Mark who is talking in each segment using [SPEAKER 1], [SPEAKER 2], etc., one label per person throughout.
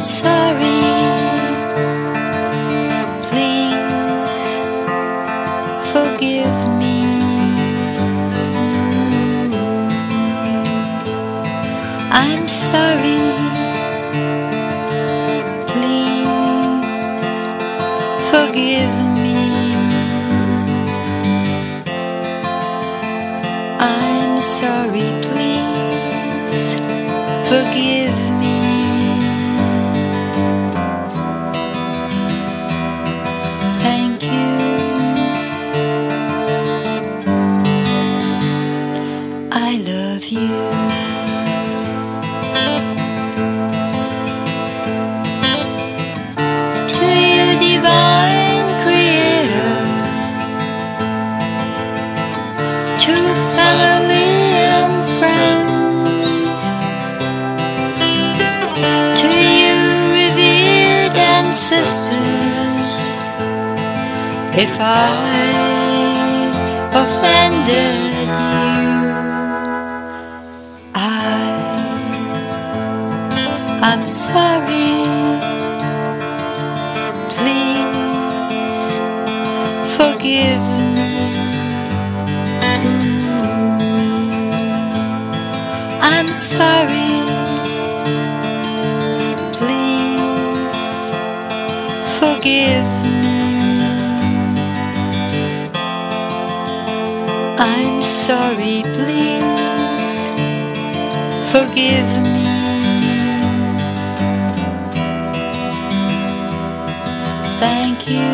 [SPEAKER 1] sorry. Please forgive me. I'm sorry. Please forgive me. I'm sorry, please forgive you, Divine Creator, to you revered ancestors, if I offended I'm sorry. Please forgive me. I'm sorry. Please forgive me. I'm sorry. Please forgive me. Thank you.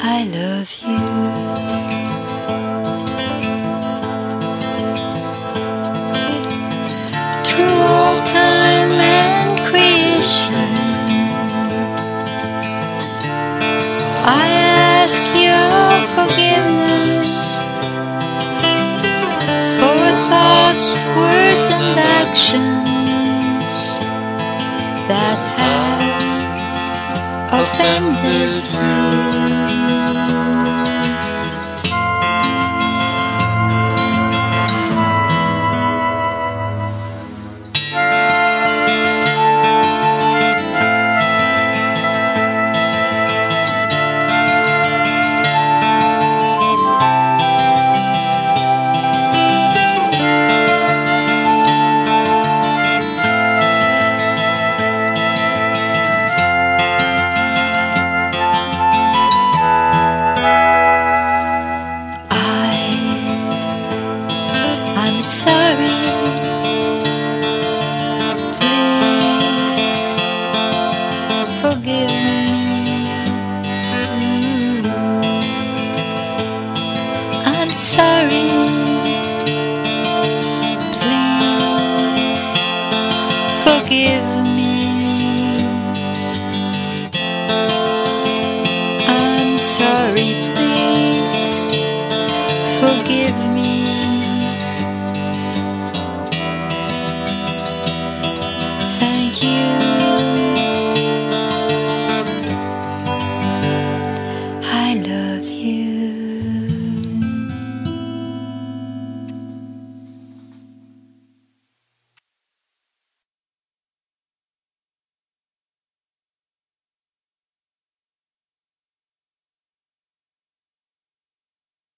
[SPEAKER 1] I love you. Through all time and creation, I ask your forgiveness for thoughts, words, and actions offended you. sorry